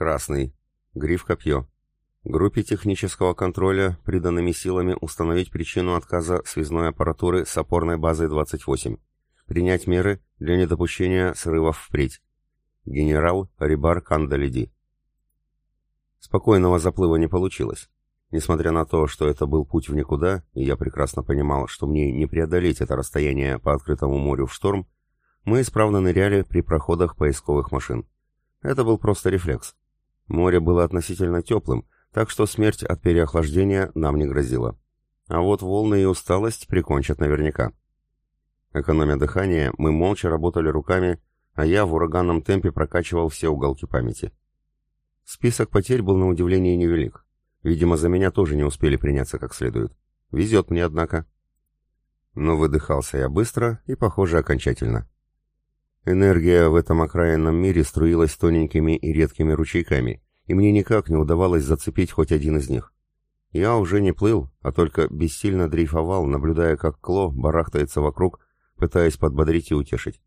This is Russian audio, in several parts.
Красный. Гриф копье. Группе технического контроля приданными силами установить причину отказа связной аппаратуры с опорной базой 28. Принять меры для недопущения срывов впредь. Генерал Рибар Кандалиди. Спокойного заплыва не получилось. Несмотря на то, что это был путь в никуда, и я прекрасно понимал, что мне не преодолеть это расстояние по открытому морю в шторм, мы исправно ныряли при проходах поисковых машин. Это был просто рефлекс. Море было относительно теплым, так что смерть от переохлаждения нам не грозила. А вот волны и усталость прикончат наверняка. Экономя дыхание, мы молча работали руками, а я в ураганном темпе прокачивал все уголки памяти. Список потерь был на удивление невелик. Видимо, за меня тоже не успели приняться как следует. Везет мне, однако. Но выдыхался я быстро и, похоже, окончательно. Энергия в этом окраинном мире струилась тоненькими и редкими ручейками, и мне никак не удавалось зацепить хоть один из них. Я уже не плыл, а только бессильно дрейфовал, наблюдая, как Кло барахтается вокруг, пытаясь подбодрить и утешить.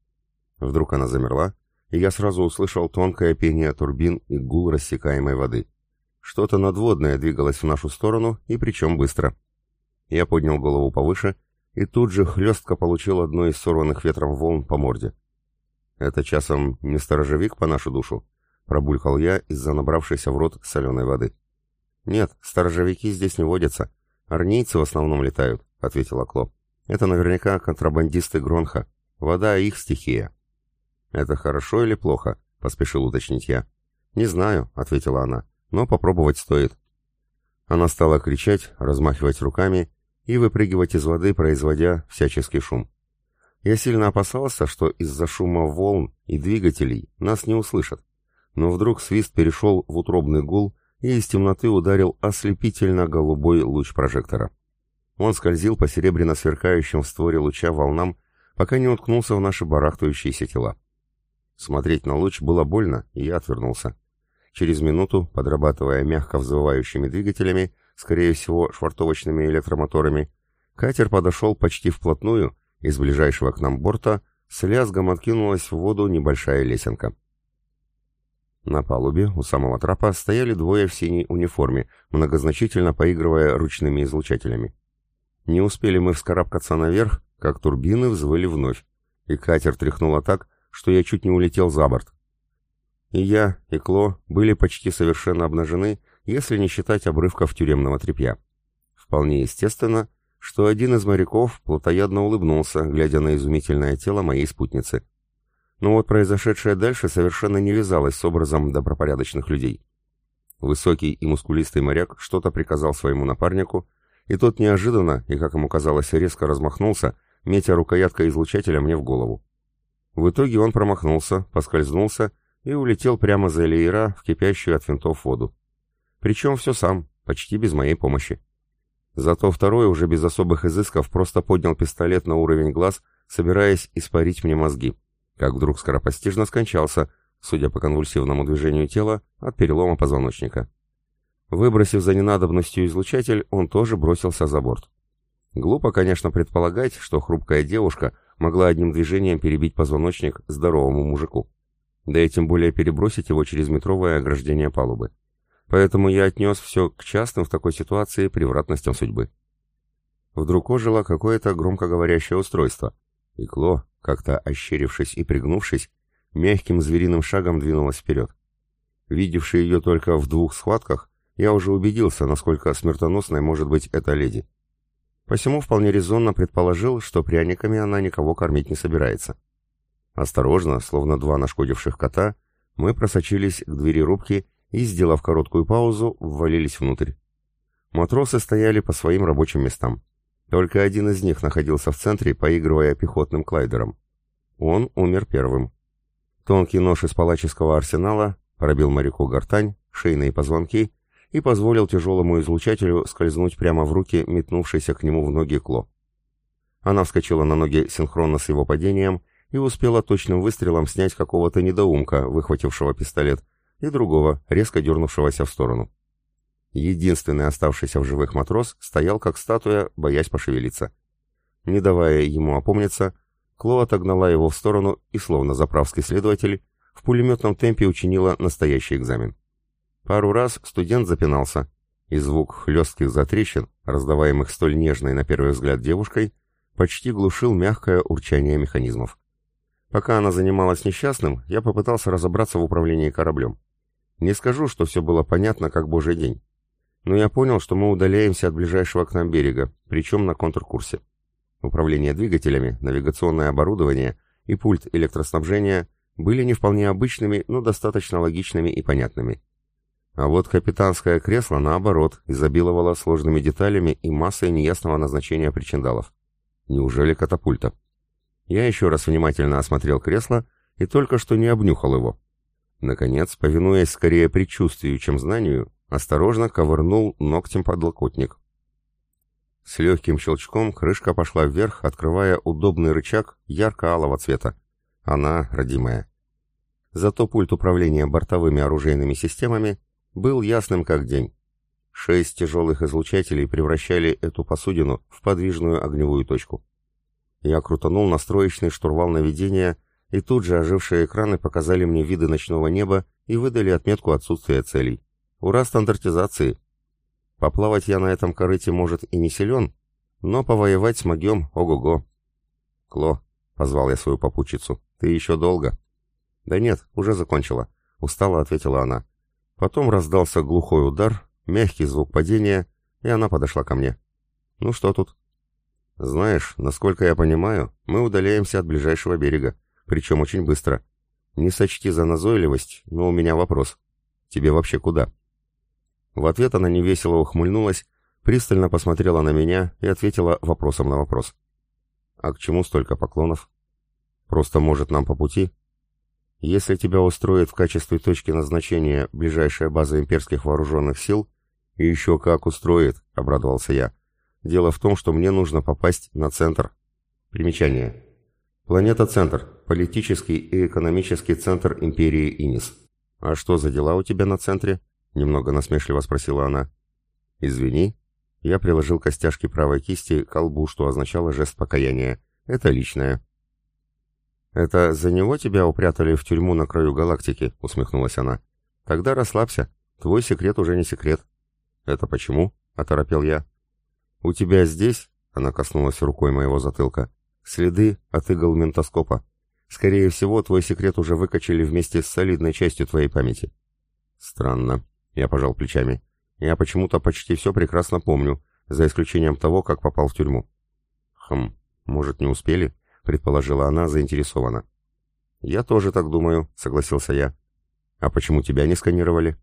Вдруг она замерла, и я сразу услышал тонкое пение турбин и гул рассекаемой воды. Что-то надводное двигалось в нашу сторону, и причем быстро. Я поднял голову повыше, и тут же хлестко получил одно из сорванных ветром волн по морде. «Это часом не сторожевик по нашу душу?» — пробулькал я из-за набравшейся в рот соленой воды. «Нет, сторожевики здесь не водятся. Арнейцы в основном летают», — ответила Кло. «Это наверняка контрабандисты Гронха. Вода — их стихия». «Это хорошо или плохо?» — поспешил уточнить я. «Не знаю», — ответила она но попробовать стоит. Она стала кричать, размахивать руками и выпрыгивать из воды, производя всяческий шум. Я сильно опасался, что из-за шума волн и двигателей нас не услышат. Но вдруг свист перешел в утробный гул, и из темноты ударил ослепительно-голубой луч прожектора. Он скользил по серебряно сверкающим в створе луча волнам, пока не уткнулся в наши барахтающиеся тела. Смотреть на луч было больно, и я отвернулся. Через минуту, подрабатывая мягко взвывающими двигателями, скорее всего швартовочными электромоторами, катер подошел почти вплотную, из ближайшего к нам борта с лязгом откинулась в воду небольшая лесенка. На палубе у самого трапа стояли двое в синей униформе, многозначительно поигрывая ручными излучателями. Не успели мы вскарабкаться наверх, как турбины взвыли вновь, и катер тряхнуло так, что я чуть не улетел за борт. И я, и Кло были почти совершенно обнажены, если не считать обрывков тюремного тряпья. Вполне естественно, что один из моряков плотоядно улыбнулся, глядя на изумительное тело моей спутницы. Но вот произошедшее дальше совершенно не вязалось с образом добропорядочных людей. Высокий и мускулистый моряк что-то приказал своему напарнику, и тот неожиданно, и, как ему казалось, резко размахнулся, метя рукояткой излучателя мне в голову. В итоге он промахнулся, поскользнулся и улетел прямо за Элейра в кипящую от винтов воду. Причем все сам, почти без моей помощи. Зато второй уже без особых изысков просто поднял пистолет на уровень глаз, собираясь испарить мне мозги, как вдруг скоропостижно скончался, судя по конвульсивному движению тела, от перелома позвоночника. Выбросив за ненадобностью излучатель, он тоже бросился за борт. Глупо, конечно, предполагать, что хрупкая девушка могла одним движением перебить позвоночник здоровому мужику да и тем более перебросить его через метровое ограждение палубы. Поэтому я отнес все к частным в такой ситуации превратностям судьбы. Вдруг ожило какое-то громкоговорящее устройство, и Кло, как-то ощерившись и пригнувшись, мягким звериным шагом двинулась вперед. Видевший ее только в двух схватках, я уже убедился, насколько смертоносной может быть эта леди. Посему вполне резонно предположил, что пряниками она никого кормить не собирается. Осторожно, словно два нашкодивших кота, мы просочились к двери рубки и, сделав короткую паузу, ввалились внутрь. Матросы стояли по своим рабочим местам. Только один из них находился в центре, поигрывая пехотным клайдером. Он умер первым. Тонкий нож из палаческого арсенала пробил моряку гортань, шейные позвонки и позволил тяжелому излучателю скользнуть прямо в руки метнувшейся к нему в ноги Кло. Она вскочила на ноги синхронно с его падением и успела точным выстрелом снять какого-то недоумка, выхватившего пистолет, и другого, резко дернувшегося в сторону. Единственный оставшийся в живых матрос стоял как статуя, боясь пошевелиться. Не давая ему опомниться, Кло отогнала его в сторону и, словно заправский следователь, в пулеметном темпе учинила настоящий экзамен. Пару раз студент запинался, и звук хлестких затрещин, раздаваемых столь нежной на первый взгляд девушкой, почти глушил мягкое урчание механизмов. Пока она занималась несчастным, я попытался разобраться в управлении кораблем. Не скажу, что все было понятно, как божий день. Но я понял, что мы удаляемся от ближайшего к нам берега, причем на контркурсе. Управление двигателями, навигационное оборудование и пульт электроснабжения были не вполне обычными, но достаточно логичными и понятными. А вот капитанское кресло, наоборот, изобиловало сложными деталями и массой неясного назначения причиндалов. Неужели катапульта? Я еще раз внимательно осмотрел кресло и только что не обнюхал его. Наконец, повинуясь скорее предчувствию, чем знанию, осторожно ковырнул ногтем подлокотник. С легким щелчком крышка пошла вверх, открывая удобный рычаг ярко-алого цвета. Она родимая. Зато пульт управления бортовыми оружейными системами был ясным как день. Шесть тяжелых излучателей превращали эту посудину в подвижную огневую точку. Я крутанул настроечный штурвал наведения, и тут же ожившие экраны показали мне виды ночного неба и выдали отметку отсутствия целей. Ура стандартизации! Поплавать я на этом корыте, может, и не силен, но повоевать с могем ого-го. «Кло», — позвал я свою попутчицу, — «ты еще долго?» «Да нет, уже закончила», — устало ответила она. Потом раздался глухой удар, мягкий звук падения, и она подошла ко мне. «Ну что тут?» «Знаешь, насколько я понимаю, мы удаляемся от ближайшего берега, причем очень быстро. Не сочти за назойливость, но у меня вопрос. Тебе вообще куда?» В ответ она невесело ухмыльнулась, пристально посмотрела на меня и ответила вопросом на вопрос. «А к чему столько поклонов? Просто, может, нам по пути?» Если тебя устроит в качестве точки назначения ближайшая база имперских вооруженных сил, и еще как устроит, обрадовался я. Дело в том, что мне нужно попасть на центр. Примечание. Планета Центр. Политический и экономический центр империи Инис. А что за дела у тебя на центре? Немного насмешливо спросила она. Извини. Я приложил костяшки правой кисти к колбу, что означало жест покаяния. Это личное. «Это за него тебя упрятали в тюрьму на краю галактики?» — усмехнулась она. «Тогда расслабься. Твой секрет уже не секрет». «Это почему?» — оторопел я. «У тебя здесь...» — она коснулась рукой моего затылка. «Следы от игл ментоскопа. Скорее всего, твой секрет уже выкачали вместе с солидной частью твоей памяти». «Странно», — я пожал плечами. «Я почему-то почти все прекрасно помню, за исключением того, как попал в тюрьму». «Хм, может, не успели?» — предположила она заинтересованно. «Я тоже так думаю», — согласился я. «А почему тебя не сканировали?»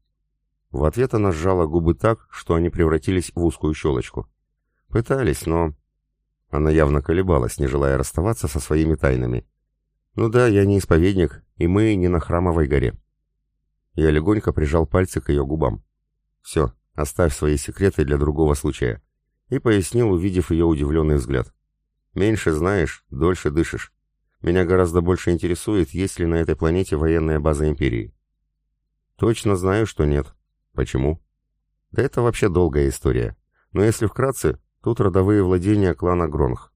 В ответ она сжала губы так, что они превратились в узкую щелочку. «Пытались, но...» Она явно колебалась, не желая расставаться со своими тайнами. «Ну да, я не исповедник, и мы не на храмовой горе». Я легонько прижал пальцы к ее губам. «Все, оставь свои секреты для другого случая», и пояснил, увидев ее удивленный взгляд. Меньше знаешь, дольше дышишь. Меня гораздо больше интересует, есть ли на этой планете военная база Империи. Точно знаю, что нет. Почему? Да это вообще долгая история. Но если вкратце, тут родовые владения клана Гронх.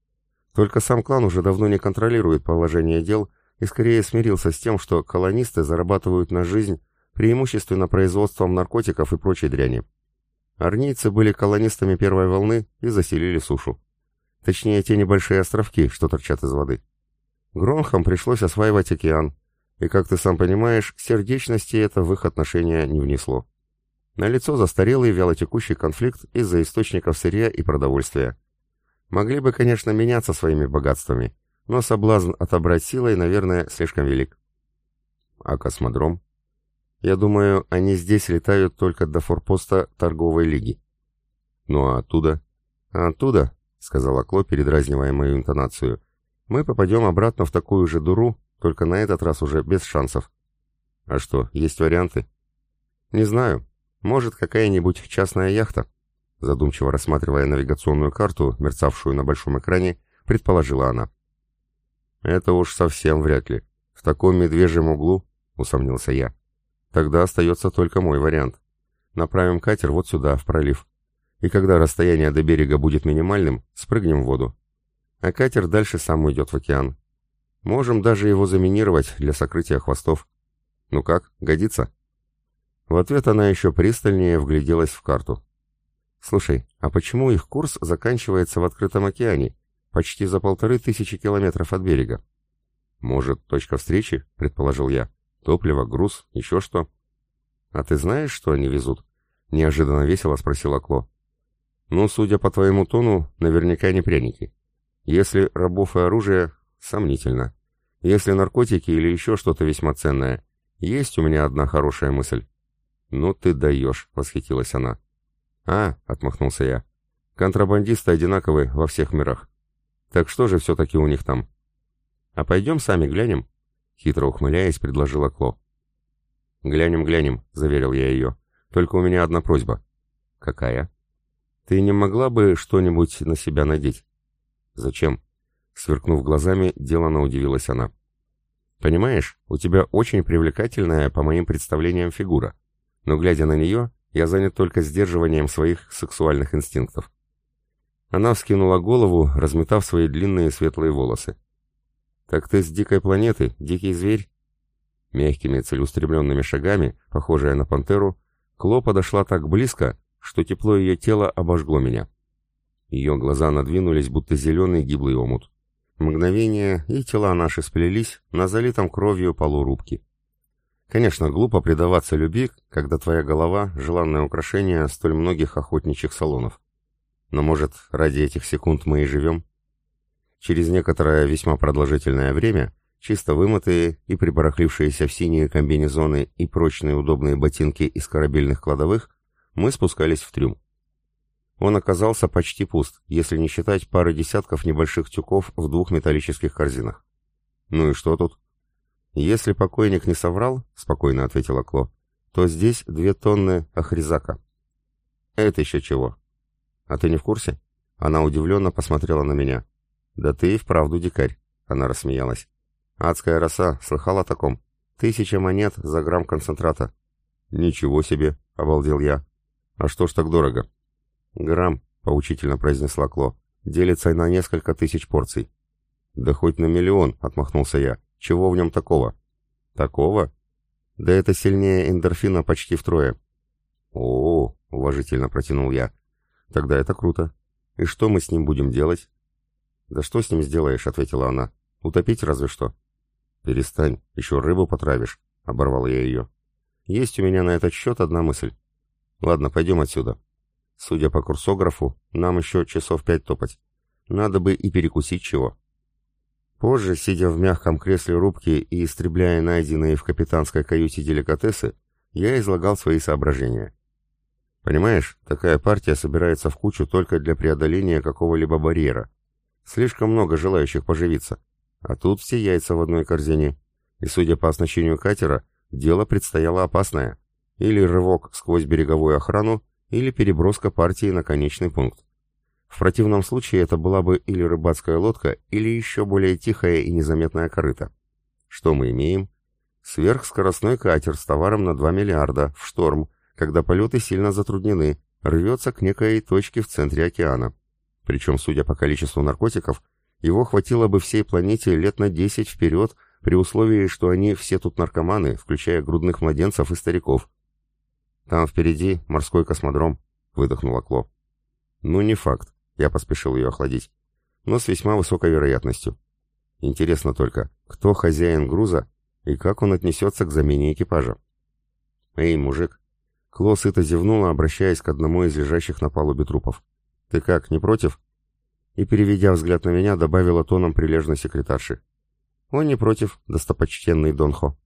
Только сам клан уже давно не контролирует положение дел и скорее смирился с тем, что колонисты зарабатывают на жизнь преимущественно производством наркотиков и прочей дряни. Арнийцы были колонистами первой волны и заселили сушу. Точнее, те небольшие островки, что торчат из воды. Гронхам пришлось осваивать океан, и, как ты сам понимаешь, сердечности это в их отношения не внесло. Налицо застарелый вялотекущий конфликт из-за источников сырья и продовольствия. Могли бы, конечно, меняться своими богатствами, но соблазн отобрать силой, наверное, слишком велик. А космодром? Я думаю, они здесь летают только до форпоста торговой лиги. Ну а оттуда? А оттуда сказала Кло, передразнивая мою интонацию. «Мы попадем обратно в такую же дуру, только на этот раз уже без шансов». «А что, есть варианты?» «Не знаю. Может, какая-нибудь частная яхта?» Задумчиво рассматривая навигационную карту, мерцавшую на большом экране, предположила она. «Это уж совсем вряд ли. В таком медвежьем углу», — усомнился я. «Тогда остается только мой вариант. Направим катер вот сюда, в пролив и когда расстояние до берега будет минимальным, спрыгнем в воду. А катер дальше сам уйдет в океан. Можем даже его заминировать для сокрытия хвостов. Ну как, годится? В ответ она еще пристальнее вгляделась в карту. «Слушай, а почему их курс заканчивается в открытом океане, почти за полторы тысячи километров от берега?» «Может, точка встречи?» — предположил я. «Топливо, груз, еще что?» «А ты знаешь, что они везут?» — неожиданно весело спросила Кло. «Ну, судя по твоему тону, наверняка не пряники. Если рабов и оружие, сомнительно. Если наркотики или еще что-то весьма ценное, есть у меня одна хорошая мысль». «Ну ты даешь», — восхитилась она. «А», — отмахнулся я, — «контрабандисты одинаковы во всех мирах. Так что же все-таки у них там?» «А пойдем сами глянем?» — хитро ухмыляясь, предложила Кло. «Глянем, глянем», — заверил я ее. «Только у меня одна просьба». «Какая?» «Ты не могла бы что-нибудь на себя надеть?» «Зачем?» Сверкнув глазами, делано удивилась она. «Понимаешь, у тебя очень привлекательная, по моим представлениям, фигура. Но, глядя на нее, я занят только сдерживанием своих сексуальных инстинктов». Она вскинула голову, разметав свои длинные светлые волосы. «Так ты с дикой планеты, дикий зверь?» Мягкими целеустремленными шагами, похожая на пантеру, Кло подошла так близко, что тепло ее тела обожгло меня. Ее глаза надвинулись, будто зеленый гиблый омут. Мгновение, и тела наши сплелись на залитом кровью полу рубки. Конечно, глупо предаваться любви, когда твоя голова — желанное украшение столь многих охотничьих салонов. Но, может, ради этих секунд мы и живем? Через некоторое весьма продолжительное время, чисто вымытые и прибарахлившиеся в синие комбинезоны и прочные удобные ботинки из корабельных кладовых, мы спускались в трюм. Он оказался почти пуст, если не считать пары десятков небольших тюков в двух металлических корзинах. «Ну и что тут?» «Если покойник не соврал, — спокойно ответила Кло, — то здесь две тонны ахризака». «Это еще чего?» «А ты не в курсе?» Она удивленно посмотрела на меня. «Да ты и вправду дикарь», — она рассмеялась. «Адская роса, слыхал о таком? Тысяча монет за грамм концентрата». «Ничего себе», — обалдел я. «А что ж так дорого?» «Грамм», — поучительно произнесла Кло, — «делится на несколько тысяч порций». «Да хоть на миллион», — отмахнулся я. «Чего в нем такого?» «Такого?» «Да это сильнее эндорфина почти втрое». «О-о-о», — уважительно протянул я. «Тогда это круто. И что мы с ним будем делать?» «Да что с ним сделаешь?» — ответила она. «Утопить разве что». «Перестань, еще рыбу потравишь», — оборвал я ее. «Есть у меня на этот счет одна мысль. Ладно, пойдем отсюда. Судя по курсографу, нам еще часов пять топать. Надо бы и перекусить чего». Позже, сидя в мягком кресле рубки и истребляя найденные в капитанской каюте деликатесы, я излагал свои соображения. Понимаешь, такая партия собирается в кучу только для преодоления какого-либо барьера. Слишком много желающих поживиться. А тут все яйца в одной корзине. И, судя по оснащению катера, дело предстояло опасное. Или рывок сквозь береговую охрану, или переброска партии на конечный пункт. В противном случае это была бы или рыбацкая лодка, или еще более тихая и незаметная корыта. Что мы имеем? Сверхскоростной катер с товаром на 2 миллиарда, в шторм, когда полеты сильно затруднены, рвется к некой точке в центре океана. Причем, судя по количеству наркотиков, его хватило бы всей планете лет на 10 вперед, при условии, что они все тут наркоманы, включая грудных младенцев и стариков. «Там впереди морской космодром», — выдохнула Кло. «Ну, не факт», — я поспешил ее охладить, «но с весьма высокой вероятностью. Интересно только, кто хозяин груза и как он отнесется к замене экипажа?» «Эй, мужик!» Кло сыто зевнула, обращаясь к одному из лежащих на палубе трупов. «Ты как, не против?» И, переведя взгляд на меня, добавила тоном прилежной секретарши. «Он не против, достопочтенный Донхо».